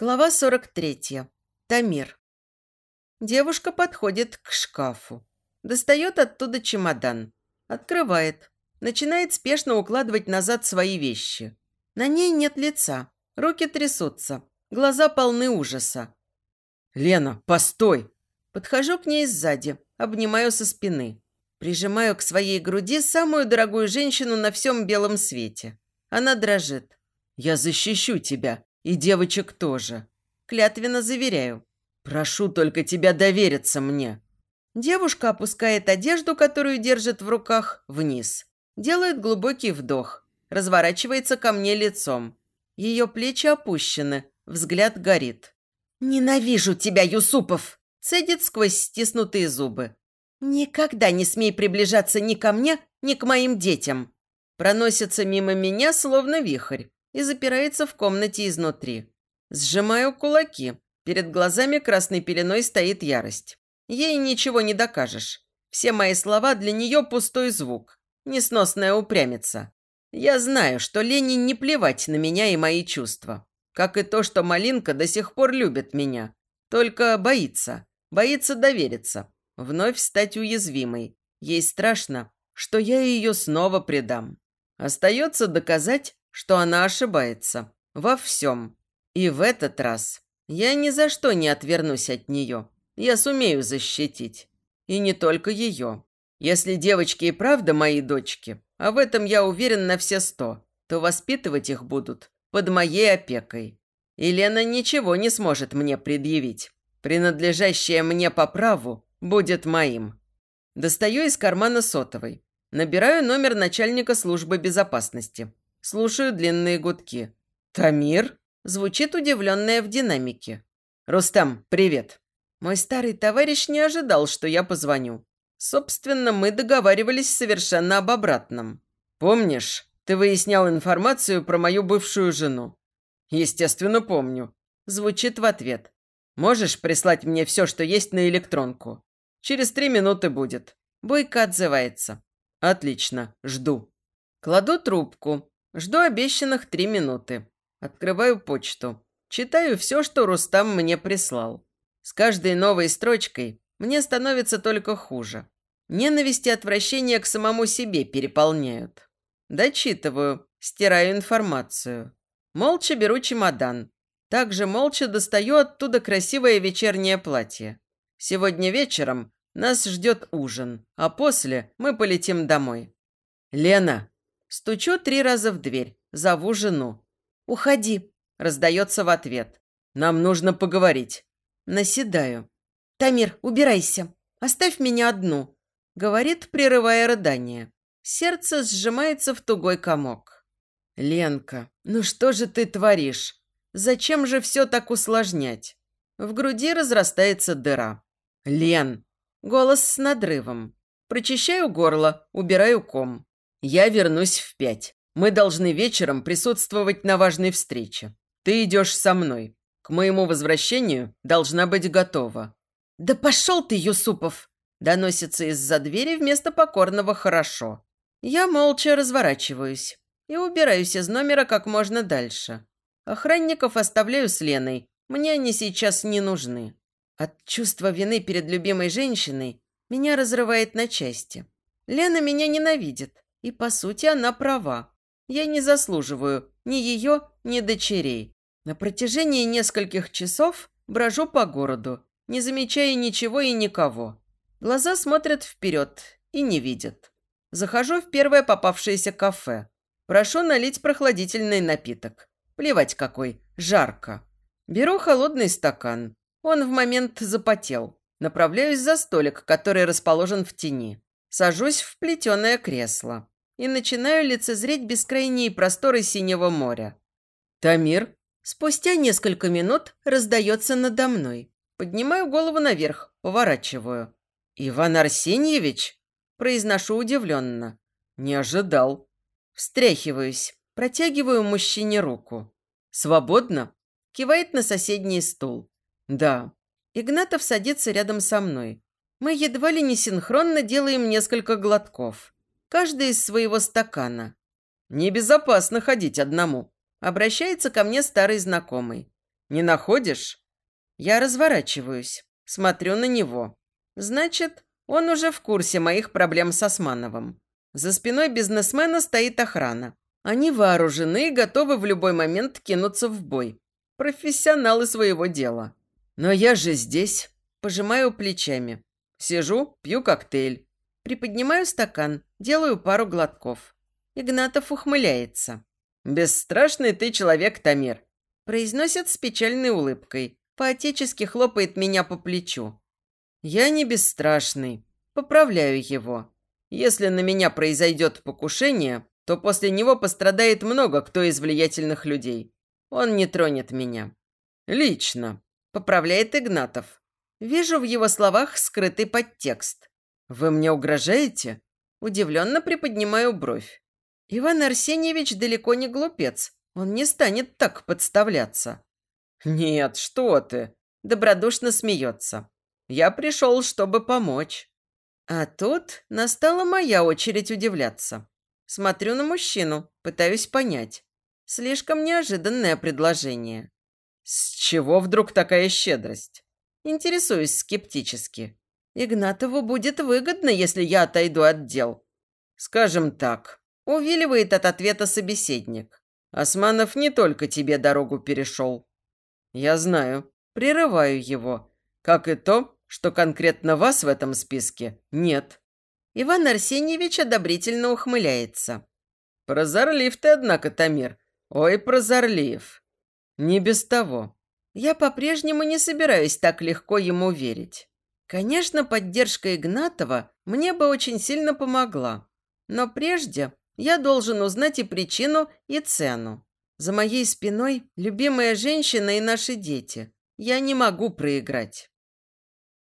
Глава 43. Тамир. Девушка подходит к шкафу. Достает оттуда чемодан. Открывает. Начинает спешно укладывать назад свои вещи. На ней нет лица. Руки трясутся. Глаза полны ужаса. «Лена, постой!» Подхожу к ней сзади. Обнимаю со спины. Прижимаю к своей груди самую дорогую женщину на всем белом свете. Она дрожит. «Я защищу тебя!» И девочек тоже. Клятвенно заверяю. Прошу только тебя довериться мне. Девушка опускает одежду, которую держит в руках, вниз. Делает глубокий вдох. Разворачивается ко мне лицом. Ее плечи опущены. Взгляд горит. «Ненавижу тебя, Юсупов!» Цедит сквозь стиснутые зубы. «Никогда не смей приближаться ни ко мне, ни к моим детям!» Проносится мимо меня, словно вихрь и запирается в комнате изнутри. Сжимаю кулаки. Перед глазами красной пеленой стоит ярость. Ей ничего не докажешь. Все мои слова для нее пустой звук. Несносная упрямица. Я знаю, что Лене не плевать на меня и мои чувства. Как и то, что Малинка до сих пор любит меня. Только боится. Боится довериться. Вновь стать уязвимой. Ей страшно, что я ее снова предам. Остается доказать, что она ошибается. Во всем. И в этот раз я ни за что не отвернусь от нее. Я сумею защитить. И не только ее. Если девочки и правда мои дочки, а в этом я уверен на все сто, то воспитывать их будут под моей опекой. И Лена ничего не сможет мне предъявить. Принадлежащее мне по праву будет моим. Достаю из кармана сотовой. Набираю номер начальника службы безопасности. Слушаю длинные гудки. «Тамир?» Звучит удивленная в динамике. «Рустам, привет!» Мой старый товарищ не ожидал, что я позвоню. Собственно, мы договаривались совершенно об обратном. «Помнишь, ты выяснял информацию про мою бывшую жену?» «Естественно, помню». Звучит в ответ. «Можешь прислать мне все, что есть на электронку? Через три минуты будет». Бойко отзывается. «Отлично, жду». Кладу трубку, Жду обещанных три минуты. Открываю почту. Читаю все, что Рустам мне прислал. С каждой новой строчкой мне становится только хуже. Ненависть и отвращение к самому себе переполняют. Дочитываю, стираю информацию. Молча беру чемодан. Также молча достаю оттуда красивое вечернее платье. Сегодня вечером нас ждет ужин, а после мы полетим домой. «Лена!» Стучу три раза в дверь. Зову жену. «Уходи», – раздается в ответ. «Нам нужно поговорить». Наседаю. «Тамир, убирайся. Оставь меня одну», – говорит, прерывая рыдание. Сердце сжимается в тугой комок. «Ленка, ну что же ты творишь? Зачем же все так усложнять?» В груди разрастается дыра. «Лен!» Голос с надрывом. Прочищаю горло, убираю ком. «Я вернусь в пять. Мы должны вечером присутствовать на важной встрече. Ты идешь со мной. К моему возвращению должна быть готова». «Да пошел ты, Юсупов!» Доносится из-за двери вместо покорного «хорошо». Я молча разворачиваюсь и убираюсь из номера как можно дальше. Охранников оставляю с Леной. Мне они сейчас не нужны. От чувства вины перед любимой женщиной меня разрывает на части. Лена меня ненавидит. И, по сути, она права. Я не заслуживаю ни ее, ни дочерей. На протяжении нескольких часов брожу по городу, не замечая ничего и никого. Глаза смотрят вперед и не видят. Захожу в первое попавшееся кафе. Прошу налить прохладительный напиток. Плевать какой, жарко. Беру холодный стакан. Он в момент запотел. Направляюсь за столик, который расположен в тени. Сажусь в плетеное кресло и начинаю лицезреть бескрайние просторы синего моря. «Тамир?» Спустя несколько минут раздается надо мной. Поднимаю голову наверх, поворачиваю. «Иван Арсеньевич?» Произношу удивленно. «Не ожидал». Встряхиваюсь, протягиваю мужчине руку. «Свободно?» Кивает на соседний стул. «Да». Игнатов садится рядом со мной. Мы едва ли не синхронно делаем несколько глотков. Каждый из своего стакана. «Небезопасно ходить одному», – обращается ко мне старый знакомый. Не находишь?» Я разворачиваюсь, смотрю на него. Значит, он уже в курсе моих проблем с Османовым. За спиной бизнесмена стоит охрана. Они вооружены и готовы в любой момент кинуться в бой. Профессионалы своего дела. Но я же здесь. Пожимаю плечами. Сижу, пью коктейль. Приподнимаю стакан, делаю пару глотков. Игнатов ухмыляется. «Бесстрашный ты человек, Тамир», произносит с печальной улыбкой. Поотечески хлопает меня по плечу. Я не бесстрашный. Поправляю его. Если на меня произойдет покушение, то после него пострадает много кто из влиятельных людей. Он не тронет меня. Лично. Поправляет Игнатов. Вижу в его словах скрытый подтекст. «Вы мне угрожаете?» Удивленно приподнимаю бровь. Иван Арсеньевич далеко не глупец. Он не станет так подставляться. «Нет, что ты!» Добродушно смеется. «Я пришел, чтобы помочь». А тут настала моя очередь удивляться. Смотрю на мужчину, пытаюсь понять. Слишком неожиданное предложение. С чего вдруг такая щедрость? Интересуюсь скептически. Игнатову будет выгодно, если я отойду от дел. Скажем так, увиливает от ответа собеседник. Османов не только тебе дорогу перешел. Я знаю, прерываю его. Как и то, что конкретно вас в этом списке нет. Иван Арсеньевич одобрительно ухмыляется. Прозорлив ты, однако, Тамир. Ой, прозорлив. Не без того. Я по-прежнему не собираюсь так легко ему верить. Конечно, поддержка Игнатова мне бы очень сильно помогла. Но прежде я должен узнать и причину, и цену. За моей спиной любимая женщина и наши дети. Я не могу проиграть.